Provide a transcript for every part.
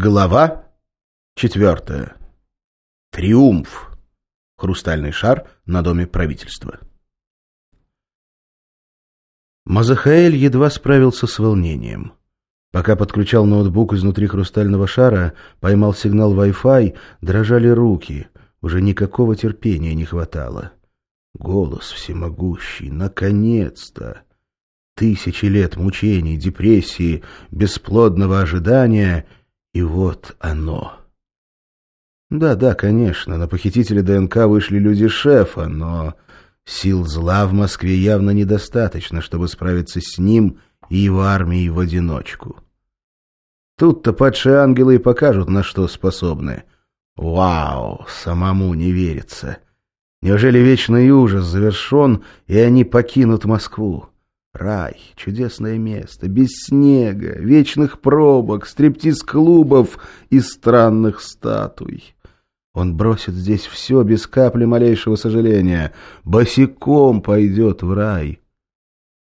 Глава четвертая. Триумф. Хрустальный шар на доме правительства. Мазахаэль едва справился с волнением. Пока подключал ноутбук изнутри хрустального шара, поймал сигнал Wi-Fi, дрожали руки. Уже никакого терпения не хватало. Голос всемогущий, наконец-то! Тысячи лет мучений, депрессии, бесплодного ожидания — и вот оно. Да-да, конечно, на похитителя ДНК вышли люди шефа, но сил зла в Москве явно недостаточно, чтобы справиться с ним и его армией в одиночку. Тут-то падшие ангелы и покажут, на что способны. Вау, самому не верится. Неужели вечный ужас завершен, и они покинут Москву? Рай, чудесное место, без снега, вечных пробок, стриптиз-клубов и странных статуй. Он бросит здесь все без капли малейшего сожаления. Босиком пойдет в рай.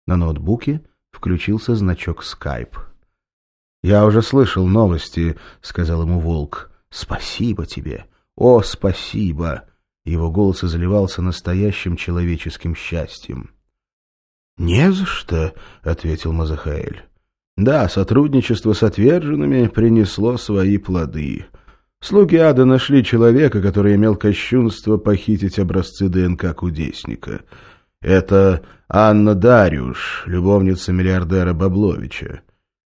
На ноутбуке включился значок Skype. «Я уже слышал новости», — сказал ему Волк. «Спасибо тебе! О, спасибо!» Его голос изливался настоящим человеческим счастьем. «Не за что», — ответил Мазахаэль. «Да, сотрудничество с отверженными принесло свои плоды. Слуги ада нашли человека, который имел кощунство похитить образцы ДНК кудесника. Это Анна Дарюш, любовница миллиардера Бабловича.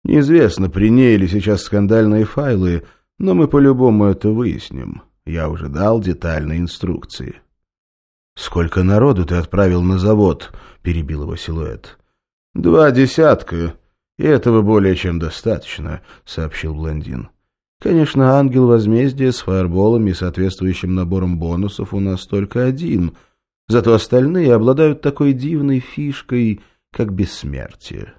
Неизвестно, при ней ли сейчас скандальные файлы, но мы по-любому это выясним. Я уже дал детальные инструкции». «Сколько народу ты отправил на завод?» — перебил его силуэт. «Два десятка, и этого более чем достаточно», — сообщил блондин. «Конечно, ангел возмездия с фаерболом и соответствующим набором бонусов у нас только один, зато остальные обладают такой дивной фишкой, как бессмертие.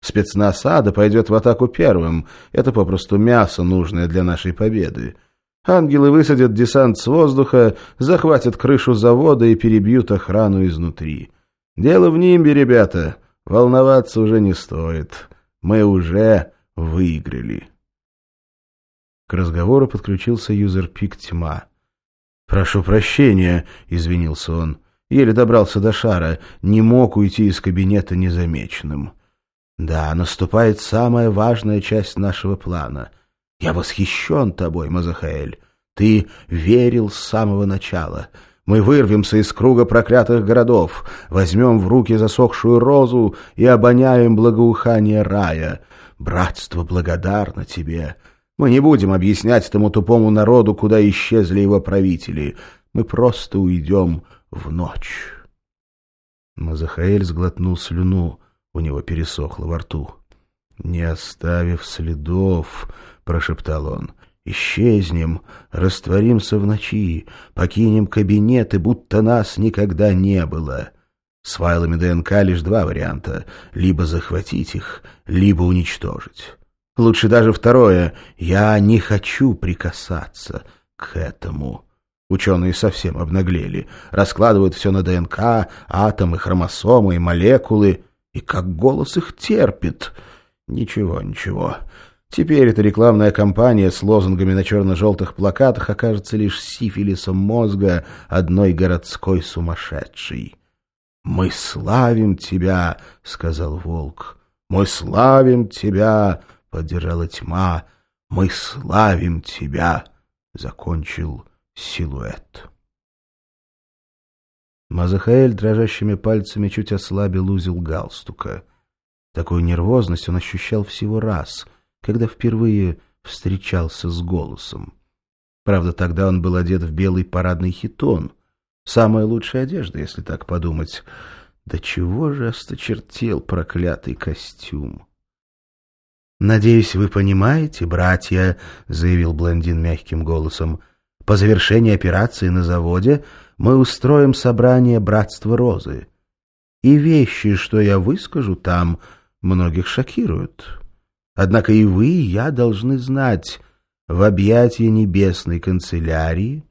Спецназ ада пойдет в атаку первым, это попросту мясо, нужное для нашей победы». Ангелы высадят десант с воздуха, захватят крышу завода и перебьют охрану изнутри. Дело в нимбе, ребята. Волноваться уже не стоит. Мы уже выиграли. К разговору подключился юзерпик «Тьма». «Прошу прощения», — извинился он. Еле добрался до шара, не мог уйти из кабинета незамеченным. «Да, наступает самая важная часть нашего плана — я восхищен тобой, Мазахаэль. Ты верил с самого начала. Мы вырвемся из круга проклятых городов, возьмем в руки засохшую розу и обоняем благоухание рая. Братство благодарно тебе. Мы не будем объяснять этому тупому народу, куда исчезли его правители. Мы просто уйдем в ночь. Мазахаэль сглотнул слюну, у него пересохло во рту. «Не оставив следов», прошептал он. «Исчезнем, растворимся в ночи, покинем кабинеты, будто нас никогда не было». С файлами ДНК лишь два варианта — либо захватить их, либо уничтожить. Лучше даже второе — я не хочу прикасаться к этому. Ученые совсем обнаглели, раскладывают все на ДНК, атомы, хромосомы и молекулы, и как голос их терпит. Ничего, ничего, Теперь эта рекламная кампания с лозунгами на черно-желтых плакатах окажется лишь сифилисом мозга одной городской сумасшедшей. «Мы славим тебя!» — сказал волк. «Мы славим тебя!» — поддержала тьма. «Мы славим тебя!» — закончил силуэт. Мазахаэль дрожащими пальцами чуть ослабил узел галстука. Такую нервозность он ощущал всего раз — когда впервые встречался с голосом. Правда, тогда он был одет в белый парадный хитон. Самая лучшая одежда, если так подумать. Да чего же осточертел проклятый костюм? «Надеюсь, вы понимаете, братья», — заявил блондин мягким голосом, «по завершении операции на заводе мы устроим собрание Братства Розы. И вещи, что я выскажу там, многих шокируют. Однако и вы, и я должны знать, в объятия небесной канцелярии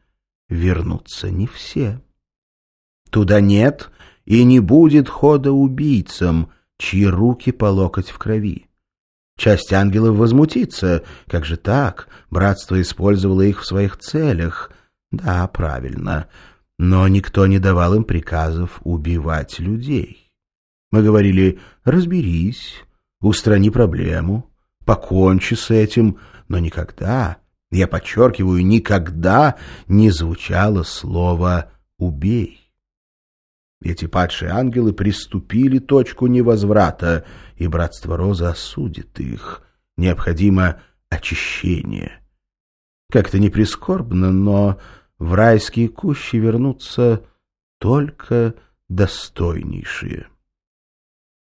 вернутся не все. Туда нет и не будет хода убийцам, чьи руки по локоть в крови. Часть ангелов возмутится. Как же так? Братство использовало их в своих целях. Да, правильно. Но никто не давал им приказов убивать людей. Мы говорили «разберись, устрани проблему, покончи с этим», но никогда, я подчеркиваю, никогда не звучало слово «убей». Эти падшие ангелы приступили точку невозврата, и братство Розы осудит их. Необходимо очищение. Как-то не прискорбно, но в райские кущи вернутся только достойнейшие.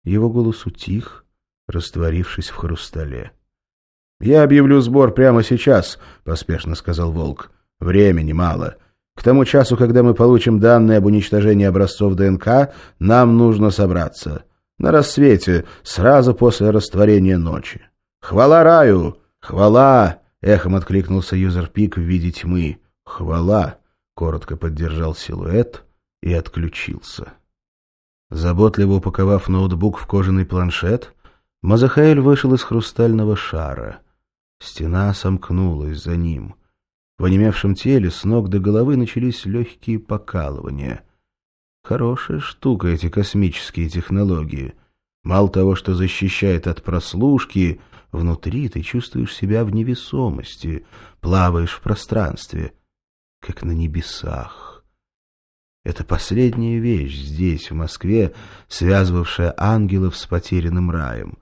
Его голос утих, растворившись в хрустале. — Я объявлю сбор прямо сейчас, — поспешно сказал Волк. — Времени мало. — к тому часу, когда мы получим данные об уничтожении образцов ДНК, нам нужно собраться. На рассвете, сразу после растворения ночи. «Хвала раю! Хвала!» — эхом откликнулся юзерпик в виде тьмы. «Хвала!» — коротко поддержал силуэт и отключился. Заботливо упаковав ноутбук в кожаный планшет, Мазахаэль вышел из хрустального шара. Стена сомкнулась за ним — в онемевшем теле с ног до головы начались легкие покалывания. Хорошая штука эти космические технологии. Мало того, что защищает от прослушки, внутри ты чувствуешь себя в невесомости, плаваешь в пространстве, как на небесах. Это последняя вещь здесь, в Москве, связывавшая ангелов с потерянным раем.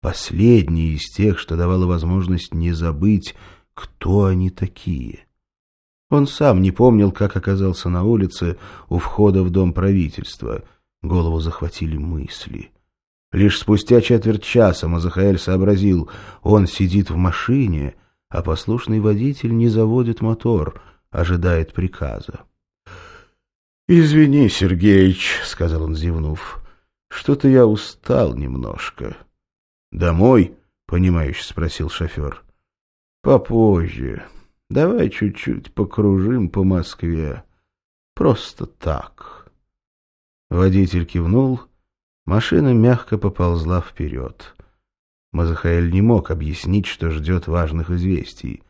Последняя из тех, что давала возможность не забыть, кто они такие? Он сам не помнил, как оказался на улице у входа в дом правительства. Голову захватили мысли. Лишь спустя четверть часа Мазахаэль сообразил, он сидит в машине, а послушный водитель не заводит мотор, ожидает приказа. «Извини, Сергеич», — сказал он, зевнув, — «что-то я устал немножко». «Домой?» — понимающе спросил шофер. Попозже. Давай чуть-чуть покружим по Москве. Просто так. Водитель кивнул. Машина мягко поползла вперед. Мазахаэль не мог объяснить, что ждет важных известий.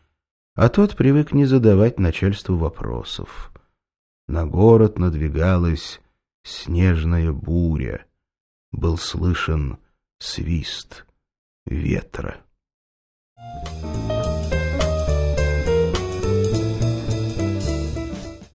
А тот привык не задавать начальству вопросов. На город надвигалась снежная буря. Был слышен свист ветра. Thank you.